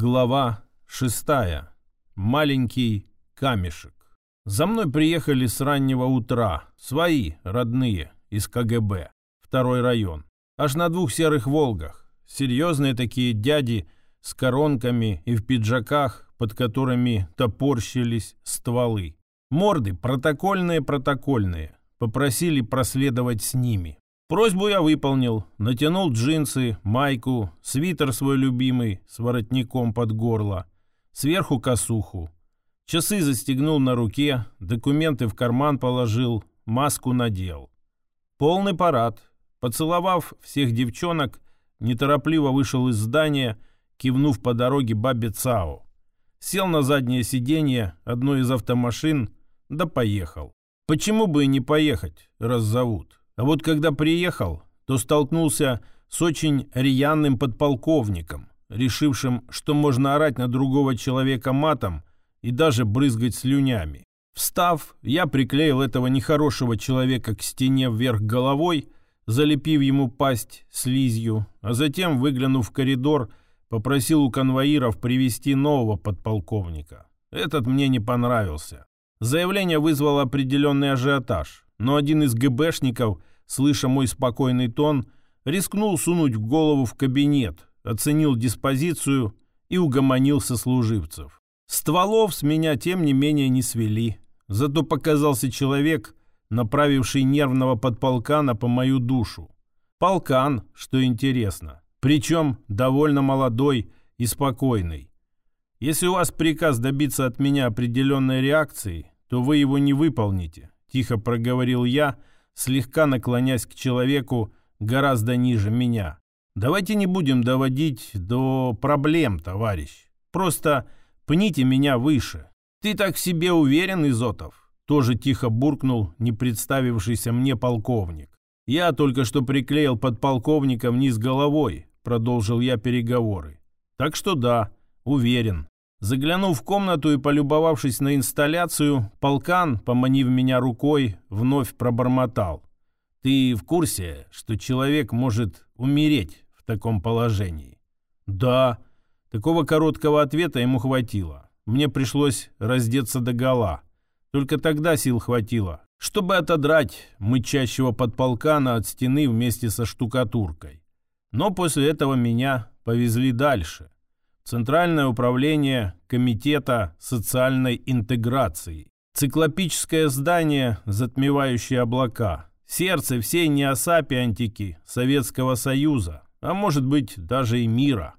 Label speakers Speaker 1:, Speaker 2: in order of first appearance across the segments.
Speaker 1: Глава шестая. Маленький камешек. За мной приехали с раннего утра. Свои, родные, из КГБ. Второй район. Аж на двух серых «Волгах». Серьезные такие дяди с коронками и в пиджаках, под которыми топорщились стволы. Морды протокольные-протокольные. Попросили проследовать с ними. Просьбу я выполнил, натянул джинсы, майку, свитер свой любимый с воротником под горло, сверху косуху. Часы застегнул на руке, документы в карман положил, маску надел. Полный парад. Поцеловав всех девчонок, неторопливо вышел из здания, кивнув по дороге бабе Цао. Сел на заднее сиденье одной из автомашин, да поехал. Почему бы и не поехать, раз зовут? А вот когда приехал, то столкнулся с очень рьяным подполковником, решившим, что можно орать на другого человека матом и даже брызгать слюнями. Встав, я приклеил этого нехорошего человека к стене вверх головой, залепив ему пасть слизью, а затем, выглянув в коридор, попросил у конвоиров привести нового подполковника. Этот мне не понравился. Заявление вызвало определенный ажиотаж, но один из ГБшников слыша мой спокойный тон, рискнул сунуть голову в кабинет, оценил диспозицию и угомонился служивцев. Стволов с меня, тем не менее, не свели. Зато показался человек, направивший нервного подполкана по мою душу. Полкан, что интересно, причем довольно молодой и спокойный. Если у вас приказ добиться от меня определенной реакции, то вы его не выполните, тихо проговорил я, слегка наклонясь к человеку гораздо ниже меня. Давайте не будем доводить до проблем, товарищ. Просто пните меня выше. Ты так в себе уверен, Изотов? Тоже тихо буркнул не представившийся мне полковник. Я только что приклеил подполковника вниз головой, продолжил я переговоры. Так что да, уверен. Заглянув в комнату и полюбовавшись на инсталляцию, полкан, поманив меня рукой, вновь пробормотал. «Ты в курсе, что человек может умереть в таком положении?» «Да». Такого короткого ответа ему хватило. Мне пришлось раздеться до гола. Только тогда сил хватило, чтобы отодрать мычащего подполкана от стены вместе со штукатуркой. Но после этого меня повезли дальше – Центральное управление Комитета социальной интеграции. Циклопическое здание, затмевающее облака. Сердце всей неосапиантики Советского Союза, а может быть даже и мира.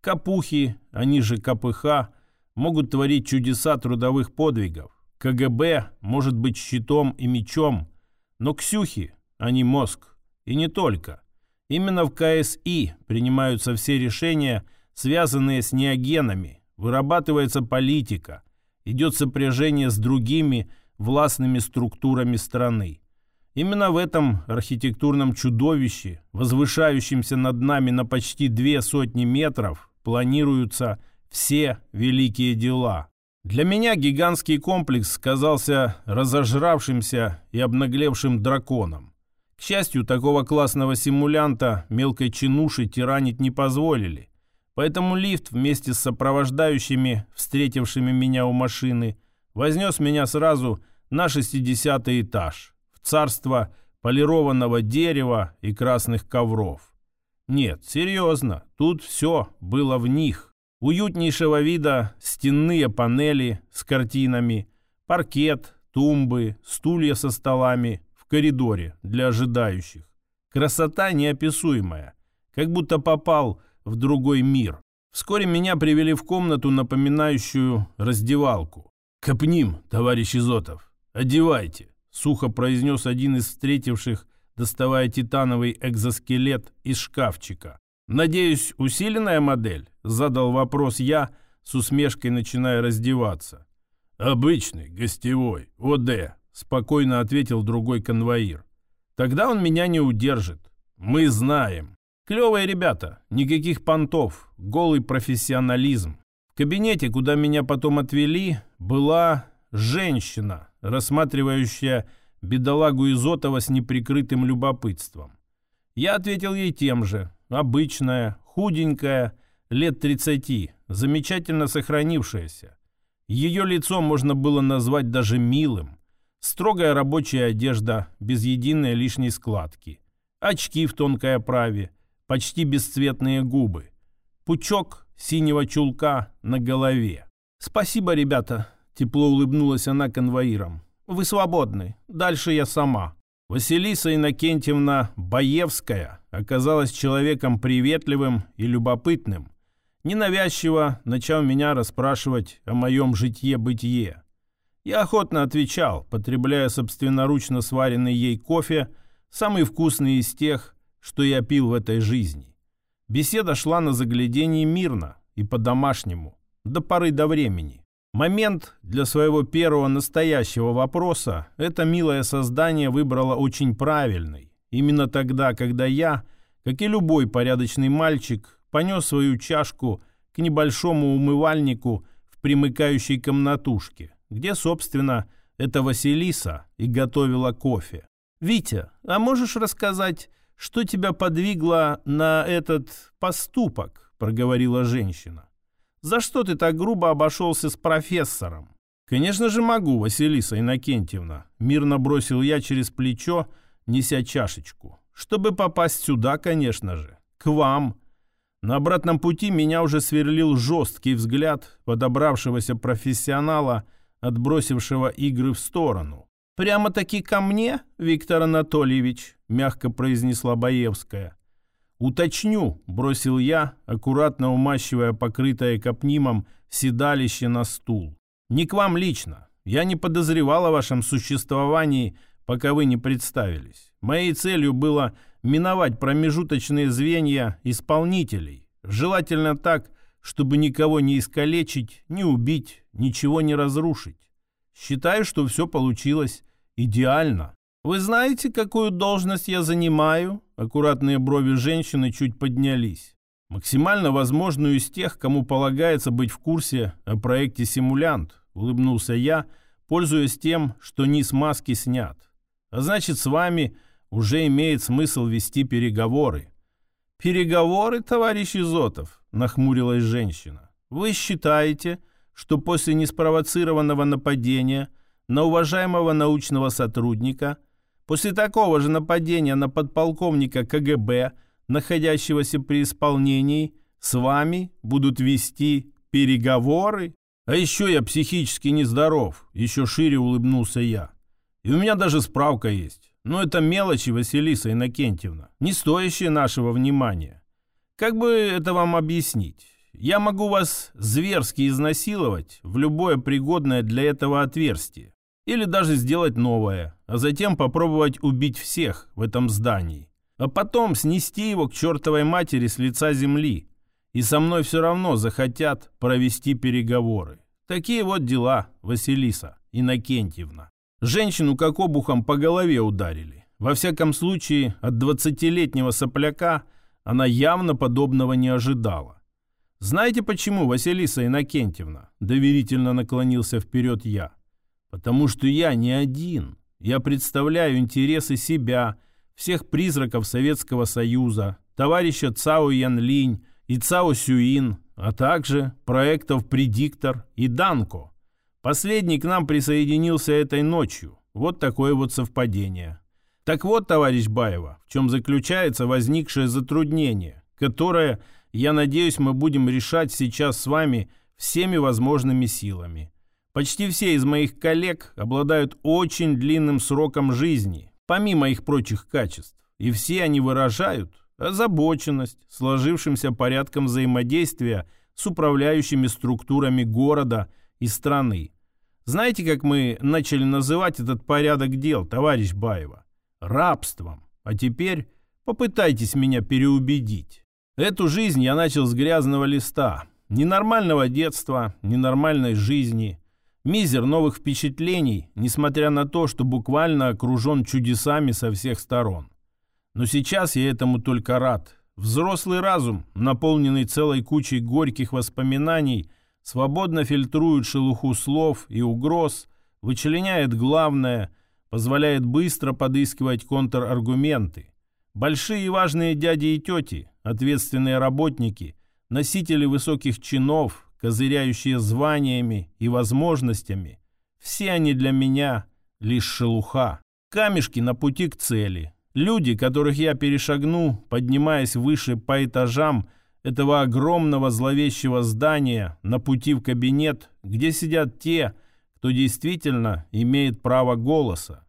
Speaker 1: Капухи, они же КПХ, могут творить чудеса трудовых подвигов. КГБ может быть щитом и мечом, но Ксюхи, они мозг. И не только. Именно в КСИ принимаются все решения – связанные с неогенами, вырабатывается политика, идет сопряжение с другими властными структурами страны. Именно в этом архитектурном чудовище, возвышающемся над нами на почти две сотни метров, планируются все великие дела. Для меня гигантский комплекс казался разожравшимся и обнаглевшим драконом. К счастью, такого классного симулянта мелкой чинуши тиранить не позволили. Поэтому лифт вместе с сопровождающими, встретившими меня у машины, вознес меня сразу на 60 этаж, в царство полированного дерева и красных ковров. Нет, серьезно, тут все было в них. Уютнейшего вида стенные панели с картинами, паркет, тумбы, стулья со столами в коридоре для ожидающих. Красота неописуемая, как будто попал в другой мир. Вскоре меня привели в комнату, напоминающую раздевалку. «Копним, товарищ Изотов, одевайте», — сухо произнес один из встретивших, доставая титановый экзоскелет из шкафчика. «Надеюсь, усиленная модель?» — задал вопрос я, с усмешкой начиная раздеваться. «Обычный, гостевой, ОД», — спокойно ответил другой конвоир. «Тогда он меня не удержит. Мы знаем». Клевые ребята, никаких понтов, голый профессионализм. В кабинете, куда меня потом отвели, была женщина, рассматривающая бедолагу Изотова с неприкрытым любопытством. Я ответил ей тем же. Обычная, худенькая, лет 30, замечательно сохранившаяся. Ее лицо можно было назвать даже милым. Строгая рабочая одежда, без единой лишней складки. Очки в тонкой оправе, почти бесцветные губы. Пучок синего чулка на голове. «Спасибо, ребята», — тепло улыбнулась она конвоирам. «Вы свободны. Дальше я сама». Василиса Иннокентьевна Боевская оказалась человеком приветливым и любопытным, ненавязчиво начал меня расспрашивать о моем житье-бытие. Я охотно отвечал, потребляя собственноручно сваренный ей кофе, самый вкусный из тех, что я пил в этой жизни. Беседа шла на заглядении мирно и по-домашнему, до поры до времени. Момент для своего первого настоящего вопроса это милое создание выбрало очень правильный. Именно тогда, когда я, как и любой порядочный мальчик, понес свою чашку к небольшому умывальнику в примыкающей комнатушке, где, собственно, эта Василиса и готовила кофе. «Витя, а можешь рассказать, что тебя подвигло на этот поступок?» – проговорила женщина. За что ты так грубо обошелся с профессором?» «Конечно же могу, Василиса Иннокентьевна», — мирно бросил я через плечо, неся чашечку. «Чтобы попасть сюда, конечно же. К вам». На обратном пути меня уже сверлил жесткий взгляд подобравшегося профессионала, отбросившего игры в сторону. «Прямо-таки ко мне, Виктор Анатольевич», — мягко произнесла Боевская. «Уточню», — бросил я, аккуратно умащивая покрытое капнимом седалище на стул. «Не к вам лично. Я не подозревал о вашем существовании, пока вы не представились. Моей целью было миновать промежуточные звенья исполнителей. Желательно так, чтобы никого не искалечить, не убить, ничего не разрушить. Считаю, что все получилось идеально. Вы знаете, какую должность я занимаю?» Аккуратные брови женщины чуть поднялись. «Максимально возможную из тех, кому полагается быть в курсе о проекте «Симулянт», — улыбнулся я, пользуясь тем, что низ маски снят. «А значит, с вами уже имеет смысл вести переговоры». «Переговоры, товарищ Изотов?» — нахмурилась женщина. «Вы считаете, что после неспровоцированного нападения на уважаемого научного сотрудника — После такого же нападения на подполковника КГБ, находящегося при исполнении, с вами будут вести переговоры? А еще я психически нездоров, еще шире улыбнулся я. И у меня даже справка есть. Но это мелочи, Василиса Иннокентьевна, не стоящие нашего внимания. Как бы это вам объяснить? Я могу вас зверски изнасиловать в любое пригодное для этого отверстие. Или даже сделать новое, а затем попробовать убить всех в этом здании. А потом снести его к чертовой матери с лица земли. И со мной все равно захотят провести переговоры. Такие вот дела, Василиса Иннокентьевна. Женщину как обухом по голове ударили. Во всяком случае, от двадцатилетнего сопляка она явно подобного не ожидала. «Знаете почему, Василиса Иннокентьевна?» Доверительно наклонился вперед я. Потому что я не один. Я представляю интересы себя, всех призраков Советского Союза, товарища Цао Ян Линь и Цао Сюин, а также проектов «Предиктор» и «Данко». Последний к нам присоединился этой ночью. Вот такое вот совпадение. Так вот, товарищ Баева, в чем заключается возникшее затруднение, которое, я надеюсь, мы будем решать сейчас с вами всеми возможными силами. Почти все из моих коллег обладают очень длинным сроком жизни, помимо их прочих качеств. И все они выражают озабоченность сложившимся порядком взаимодействия с управляющими структурами города и страны. Знаете, как мы начали называть этот порядок дел, товарищ Баева? Рабством. А теперь попытайтесь меня переубедить. Эту жизнь я начал с грязного листа. Ненормального детства, ненормальной жизни – Мизер новых впечатлений, несмотря на то, что буквально окружен чудесами со всех сторон. Но сейчас я этому только рад. Взрослый разум, наполненный целой кучей горьких воспоминаний, свободно фильтрует шелуху слов и угроз, вычленяет главное, позволяет быстро подыскивать контраргументы. Большие и важные дяди и тети, ответственные работники, носители высоких чинов, козыряющие званиями и возможностями, все они для меня лишь шелуха. Камешки на пути к цели. Люди, которых я перешагну, поднимаясь выше по этажам этого огромного зловещего здания на пути в кабинет, где сидят те, кто действительно имеет право голоса.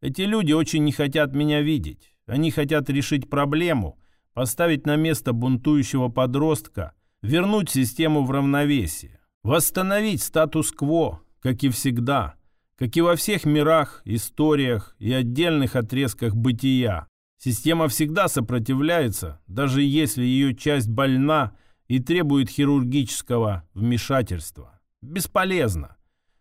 Speaker 1: Эти люди очень не хотят меня видеть. Они хотят решить проблему, поставить на место бунтующего подростка, вернуть систему в равновесие, восстановить статус-кво, как и всегда, как и во всех мирах, историях и отдельных отрезках бытия. Система всегда сопротивляется, даже если ее часть больна и требует хирургического вмешательства. Бесполезно.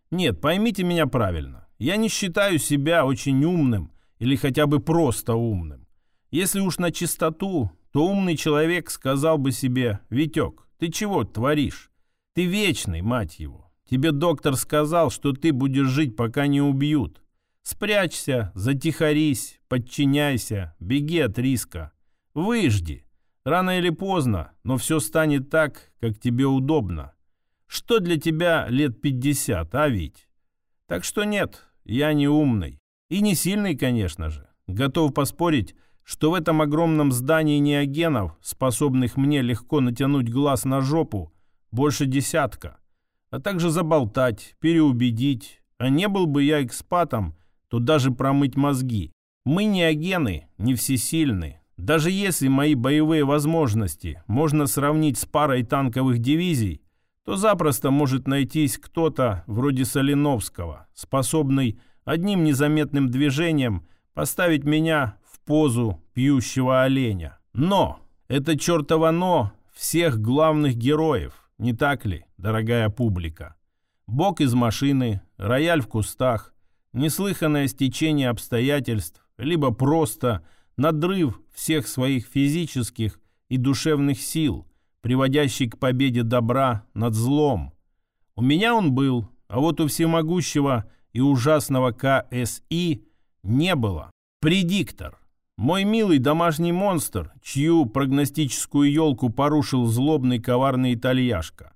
Speaker 1: Нет, поймите меня правильно. Я не считаю себя очень умным или хотя бы просто умным. Если уж на чистоту, то умный человек сказал бы себе, «Витек, ты чего творишь? Ты вечный, мать его. Тебе доктор сказал, что ты будешь жить, пока не убьют. Спрячься, затихарись, подчиняйся, беги от риска. Выжди. Рано или поздно, но все станет так, как тебе удобно. Что для тебя лет 50, а ведь? Так что нет, я не умный. И не сильный, конечно же. Готов поспорить, что в этом огромном здании неогенов, способных мне легко натянуть глаз на жопу, больше десятка. А также заболтать, переубедить. А не был бы я экспатом, то даже промыть мозги. Мы неогены, не всесильны. Даже если мои боевые возможности можно сравнить с парой танковых дивизий, то запросто может найтись кто-то вроде Соленовского, способный одним незаметным движением поставить меня позу пьющего оленя. Но это чертово «но» всех главных героев, не так ли, дорогая публика? Бог из машины, рояль в кустах, неслыханное стечение обстоятельств, либо просто надрыв всех своих физических и душевных сил – приводящий к победе добра над злом. У меня он был, а вот у всемогущего и ужасного КСИ не было. Предиктор. Мой милый домашний монстр, чью прогностическую елку порушил злобный коварный итальяшка.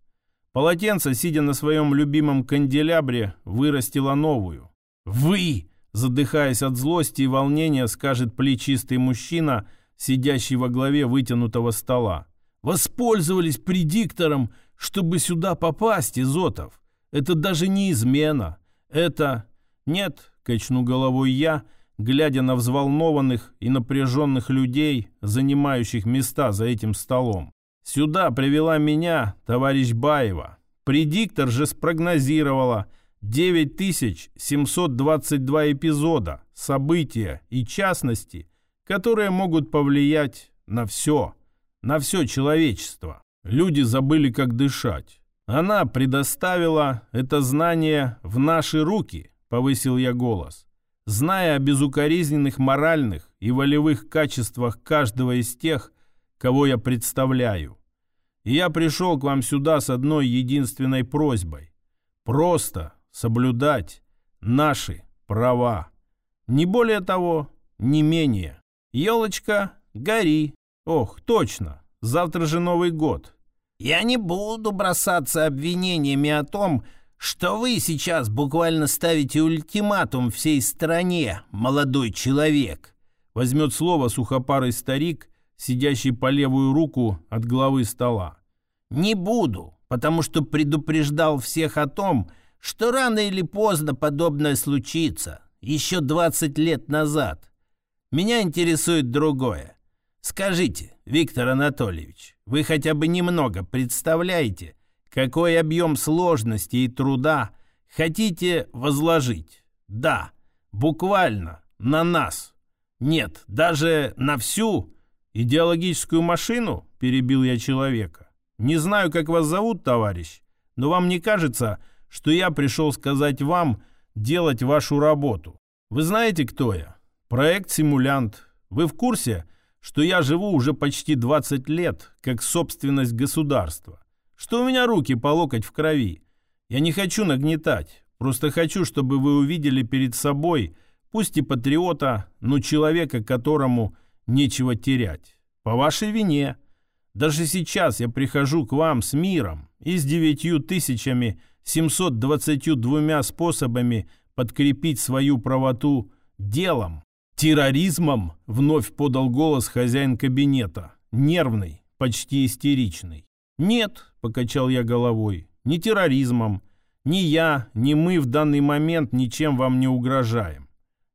Speaker 1: Полотенце, сидя на своем любимом канделябре, вырастило новую. «Вы!» Задыхаясь от злости и волнения, скажет плечистый мужчина, сидящий во главе вытянутого стола. Воспользовались предиктором, чтобы сюда попасть, Изотов. Это даже не измена. Это... Нет, качну головой я, глядя на взволнованных и напряженных людей, занимающих места за этим столом. Сюда привела меня товарищ Баева. Предиктор же спрогнозировала 9722 эпизода, события и частности, которые могут повлиять на все на все человечество. Люди забыли, как дышать. Она предоставила это знание в наши руки, повысил я голос. Зная о безукоризненных моральных и волевых качествах каждого из тех, кого я представляю. И я пришел к вам сюда с одной единственной просьбой. Просто соблюдать наши права. Не более того, не менее. Елочка, гори, Ох, точно, завтра же Новый год.
Speaker 2: Я не буду бросаться обвинениями о том, что вы сейчас буквально ставите ультиматум всей стране, молодой человек.
Speaker 1: Возьмет слово сухопарый старик, сидящий по левую руку от главы стола.
Speaker 2: Не буду, потому что предупреждал всех о том, что рано или поздно подобное случится, еще 20 лет назад. Меня интересует другое. Скажите, Виктор Анатольевич, вы хотя бы немного представляете, какой объем сложности и труда хотите возложить? Да, буквально на нас. Нет, даже на всю
Speaker 1: идеологическую машину, перебил я человека. Не знаю, как вас зовут, товарищ, но вам не кажется, что я пришел сказать вам делать вашу работу? Вы знаете, кто я? Проект «Симулянт». Вы в курсе, что я живу уже почти 20 лет, как собственность государства, что у меня руки по локоть в крови. Я не хочу нагнетать, просто хочу, чтобы вы увидели перед собой, пусть и патриота, но человека, которому нечего терять. По вашей вине. Даже сейчас я прихожу к вам с миром и с девятью тысячами 722 способами подкрепить свою правоту делом. Терроризмом вновь подал голос хозяин кабинета, нервный, почти истеричный. «Нет», — покачал я головой, — «не терроризмом. Ни я, ни мы в данный момент ничем вам не угрожаем.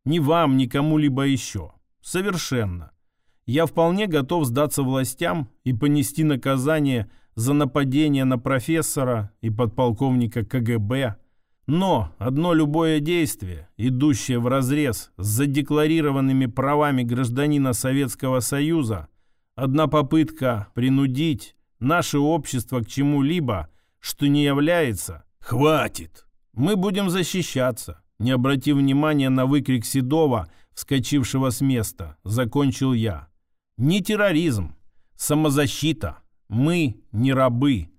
Speaker 1: Ни вам, ни кому-либо еще. Совершенно. Я вполне готов сдаться властям и понести наказание за нападение на профессора и подполковника КГБ. Но одно любое действие, идущее вразрез с задекларированными правами гражданина Советского Союза, одна попытка принудить наше общество к чему-либо, что не является «Хватит! Мы будем защищаться!» Не обратив внимания на выкрик Седова, вскочившего с места, закончил я. «Не терроризм, самозащита. Мы не рабы».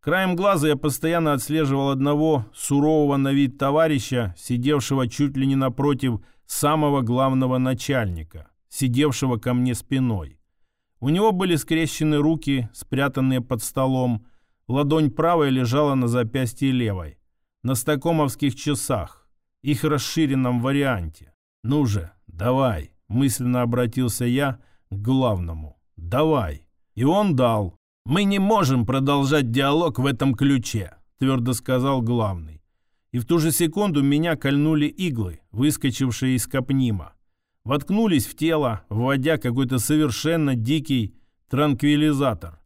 Speaker 1: Краем глаза я постоянно отслеживал одного сурового на вид товарища, сидевшего чуть ли не напротив самого главного начальника, сидевшего ко мне спиной. У него были скрещены руки, спрятанные под столом, Ладонь правая лежала на запястье левой. На стакомовских часах. Их расширенном варианте. «Ну же, давай!» – мысленно обратился я к главному. «Давай!» И он дал. «Мы не можем продолжать диалог в этом ключе», – твердо сказал главный. И в ту же секунду меня кольнули иглы, выскочившие из капнима. Воткнулись в тело, вводя какой-то совершенно дикий транквилизатор.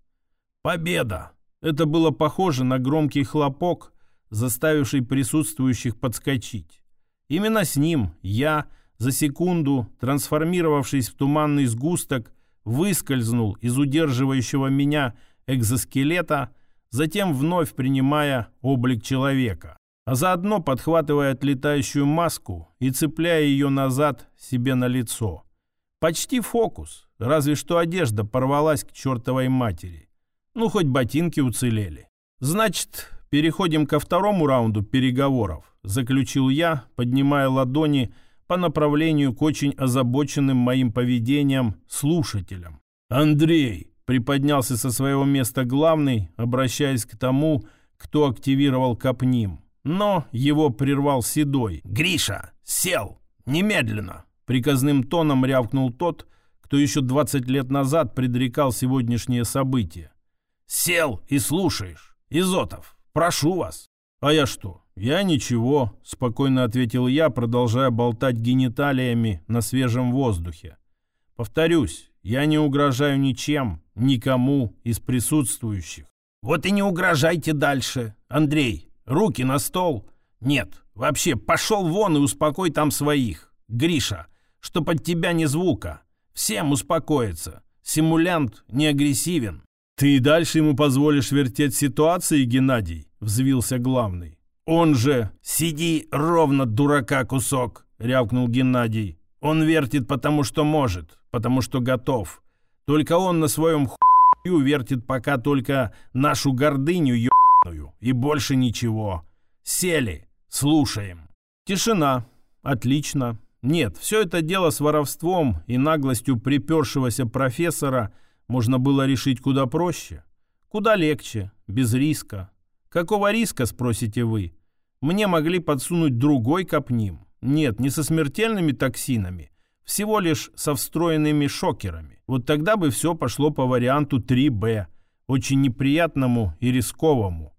Speaker 1: «Победа!» Это было похоже на громкий хлопок, заставивший присутствующих подскочить. Именно с ним я, за секунду, трансформировавшись в туманный сгусток, выскользнул из удерживающего меня экзоскелета, затем вновь принимая облик человека, а заодно подхватывая отлетающую маску и цепляя ее назад себе на лицо. Почти фокус, разве что одежда порвалась к чертовой матери. Ну, хоть ботинки уцелели. Значит, переходим ко второму раунду переговоров, заключил я, поднимая ладони по направлению к очень озабоченным моим поведением слушателям. Андрей приподнялся со своего места главный, обращаясь к тому, кто активировал Капним. Но его прервал Седой. «Гриша, сел! Немедленно!» Приказным тоном рявкнул тот, кто еще 20 лет назад предрекал сегодняшнее событие. Сел и слушаешь. Изотов, прошу вас. А я что? Я ничего, спокойно ответил я, продолжая болтать гениталиями на свежем воздухе. Повторюсь, я не угрожаю ничем, никому из присутствующих. Вот и не угрожайте дальше. Андрей, руки на стол. Нет, вообще, пошел вон и успокой там своих. Гриша, что под тебя ни звука. Всем успокоиться. Симулянт не агрессивен. «Ты и дальше ему позволишь вертеть ситуации, Геннадий?» — взвился главный. «Он же...» «Сиди ровно, дурака, кусок!» — рявкнул Геннадий. «Он вертит, потому что может, потому что готов. Только он на своем хую вертит пока только нашу гордыню ебаную и больше ничего. Сели, слушаем». Тишина. Отлично. Нет, все это дело с воровством и наглостью припершегося профессора — можно было решить куда проще. Куда легче, без риска. Какого риска, спросите вы? Мне могли подсунуть другой капним. Нет, не со смертельными токсинами, всего лишь со встроенными шокерами. Вот тогда бы все пошло по варианту 3Б, очень неприятному и рисковому.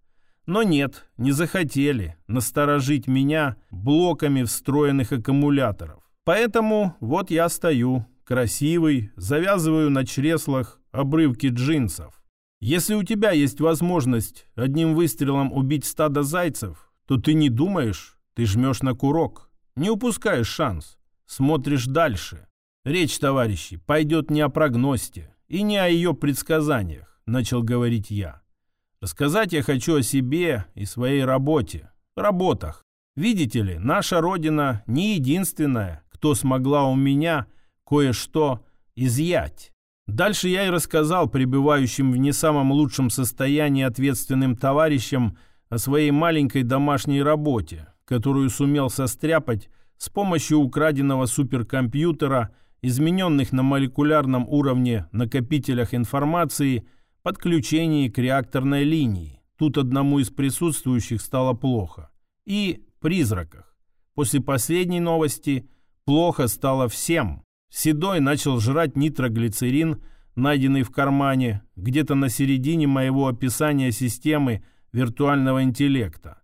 Speaker 1: Но нет, не захотели насторожить меня блоками встроенных аккумуляторов. Поэтому вот я стою, красивый, завязываю на чреслах обрывки джинсов. Если у тебя есть возможность одним выстрелом убить стадо зайцев, то ты не думаешь, ты жмешь на курок, не упускаешь шанс, смотришь дальше. Речь, товарищи, пойдет не о прогносте и не о ее предсказаниях, начал говорить я. Рассказать я хочу о себе и своей работе, работах. Видите ли, наша Родина не единственная, кто смогла у меня кое-что изъять. Дальше я и рассказал пребывающим в не самом лучшем состоянии ответственным товарищам о своей маленькой домашней работе, которую сумел состряпать с помощью украденного суперкомпьютера, измененных на молекулярном уровне накопителях информации подключении к реакторной линии. Тут одному из присутствующих стало плохо. И призраках. После последней новости плохо стало всем. Седой начал жрать нитроглицерин, найденный в кармане, где-то на середине моего описания системы виртуального интеллекта.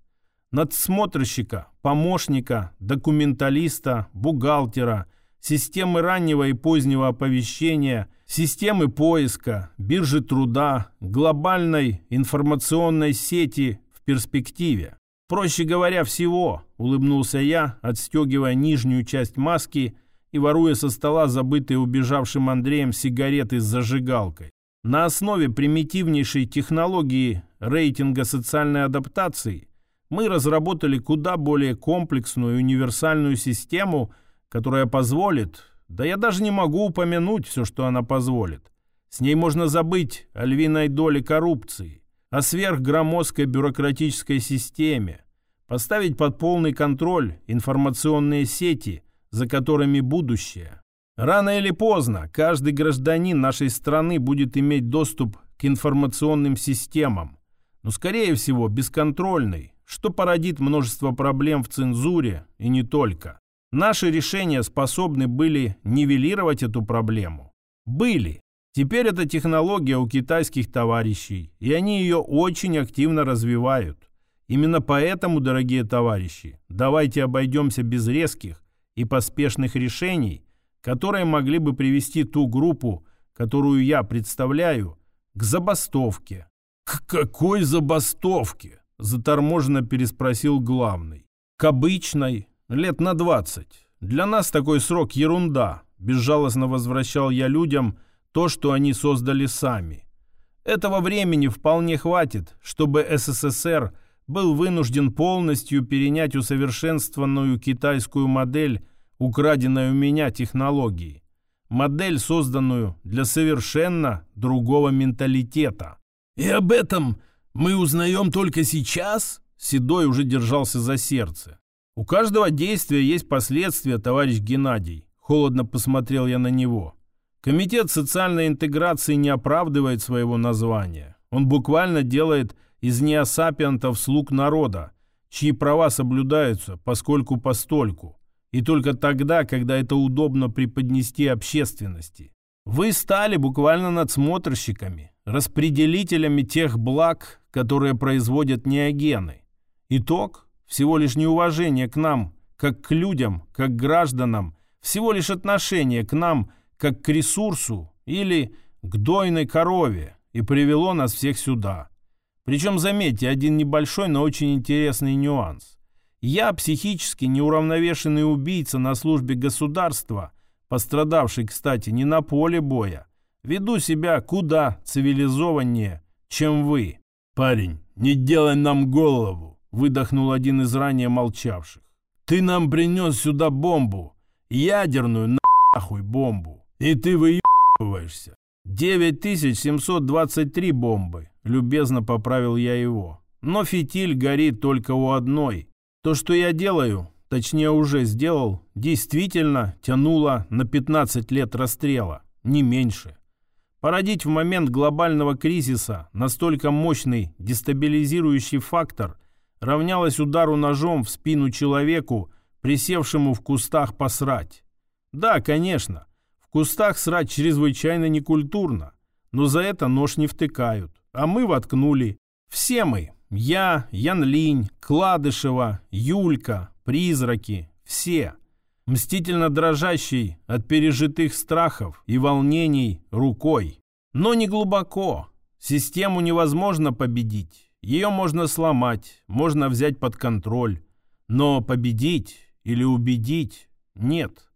Speaker 1: Надсмотрщика, помощника, документалиста, бухгалтера, системы раннего и позднего оповещения, системы поиска, биржи труда, глобальной информационной сети в перспективе. Проще говоря, всего, улыбнулся я, отстегивая нижнюю часть маски и воруя со стола забытые убежавшим Андреем сигареты с зажигалкой. На основе примитивнейшей технологии рейтинга социальной адаптации мы разработали куда более комплексную и универсальную систему, которая позволит, да я даже не могу упомянуть все, что она позволит. С ней можно забыть о львиной доле коррупции, о сверхгромоздкой бюрократической системе, поставить под полный контроль информационные сети – за которыми будущее. Рано или поздно каждый гражданин нашей страны будет иметь доступ к информационным системам, но, скорее всего, бесконтрольный, что породит множество проблем в цензуре и не только. Наши решения способны были нивелировать эту проблему. Были. Теперь эта технология у китайских товарищей, и они ее очень активно развивают. Именно поэтому, дорогие товарищи, давайте обойдемся без резких, и поспешных решений, которые могли бы привести ту группу, которую я представляю, к забастовке. «К какой забастовке?» – заторможенно переспросил главный. «К обычной, лет на двадцать. Для нас такой срок ерунда», – безжалостно возвращал я людям то, что они создали сами. Этого времени вполне хватит, чтобы СССР – был вынужден полностью перенять усовершенствованную китайскую модель, украденной у меня технологии. Модель, созданную для совершенно другого менталитета. «И об этом мы узнаем только сейчас?» Седой уже держался за сердце. «У каждого действия есть последствия, товарищ Геннадий», Холодно посмотрел я на него. Комитет социальной интеграции не оправдывает своего названия. Он буквально делает из неосапиантов слуг народа, чьи права соблюдаются поскольку постольку, и только тогда, когда это удобно преподнести общественности. Вы стали буквально надсмотрщиками, распределителями тех благ, которые производят неогены. Итог – всего лишь неуважение к нам, как к людям, как к гражданам, всего лишь отношение к нам, как к ресурсу или к дойной корове, и привело нас всех сюда – причем, заметьте, один небольшой, но очень интересный нюанс. Я психически неуравновешенный убийца на службе государства, пострадавший, кстати, не на поле боя, веду себя куда цивилизованнее, чем вы. Парень, не делай нам голову, выдохнул один из ранее молчавших. Ты нам принес сюда бомбу, ядерную нахуй бомбу, и ты выебываешься. 9723 бомбы, любезно поправил я его. Но фитиль горит только у одной. То, что я делаю, точнее уже сделал, действительно тянуло на 15 лет расстрела, не меньше. Породить в момент глобального кризиса настолько мощный дестабилизирующий фактор равнялось удару ножом в спину человеку, присевшему в кустах посрать. Да, конечно, кустах срать чрезвычайно некультурно, но за это нож не втыкают. А мы воткнули. Все мы. Я, Ян Линь, Кладышева, Юлька, призраки. Все. Мстительно дрожащий от пережитых страхов и волнений рукой. Но не глубоко. Систему невозможно победить. Ее можно сломать, можно взять под контроль. Но победить или убедить нет.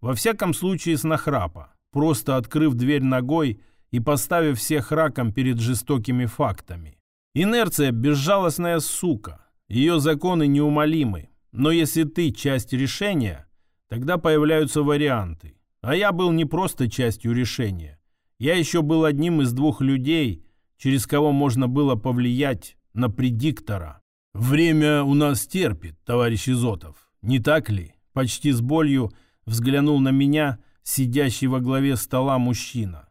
Speaker 1: Во всяком случае с нахрапа, просто открыв дверь ногой и поставив всех раком перед жестокими фактами. Инерция – безжалостная сука. Ее законы неумолимы. Но если ты часть решения, тогда появляются варианты. А я был не просто частью решения. Я еще был одним из двух людей, через кого можно было повлиять на предиктора. «Время у нас терпит, товарищ Изотов, не так ли?» Почти с болью – взглянул на меня, сидящий во главе стола мужчина.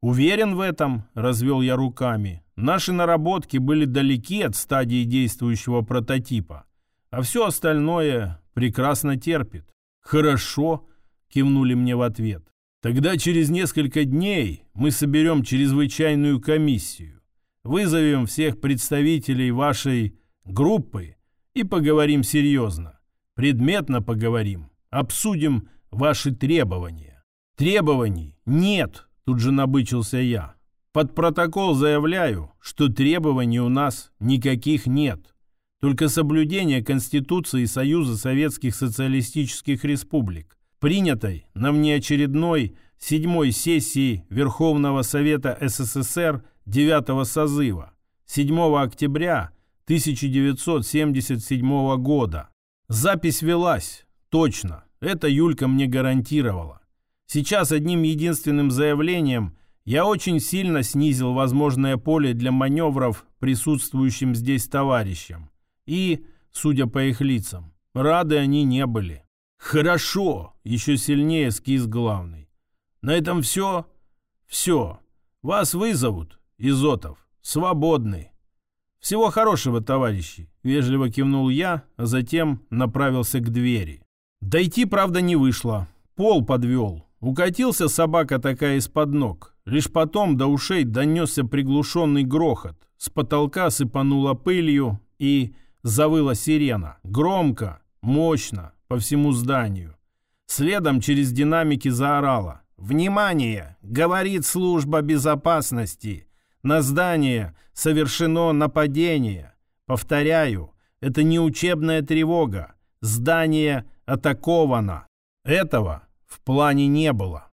Speaker 1: Уверен в этом, развел я руками. Наши наработки были далеки от стадии действующего прототипа, а все остальное прекрасно терпит. Хорошо, кивнули мне в ответ. Тогда через несколько дней мы соберем чрезвычайную комиссию. Вызовем всех представителей вашей группы и поговорим серьезно. Предметно поговорим. Обсудим ваши требования. Требований нет, тут же набычился я. Под протокол заявляю, что требований у нас никаких нет. Только соблюдение Конституции Союза Советских Социалистических Республик принятой на внеочередной седьмой сессии Верховного Совета СССР 9 созыва 7 октября 1977 года. Запись велась, точно, это Юлька мне гарантировала. Сейчас одним единственным заявлением я очень сильно снизил возможное поле для маневров присутствующим здесь товарищам. И, судя по их лицам, рады они не были. «Хорошо!» — еще сильнее скис главный. «На этом все?» «Все. Вас вызовут, Изотов. Свободный». «Всего хорошего, товарищи!» — вежливо кивнул я, а затем направился к двери. Дойти, правда, не вышло. Пол подвел. Укатился собака такая из-под ног. Лишь потом до ушей донесся приглушенный грохот. С потолка сыпануло пылью и завыла сирена. Громко, мощно, по всему зданию. Следом через динамики заорала. «Внимание! Говорит служба безопасности! На здание совершено нападение! Повторяю, это не учебная тревога. Здание атаковано!» Этого в плане не было.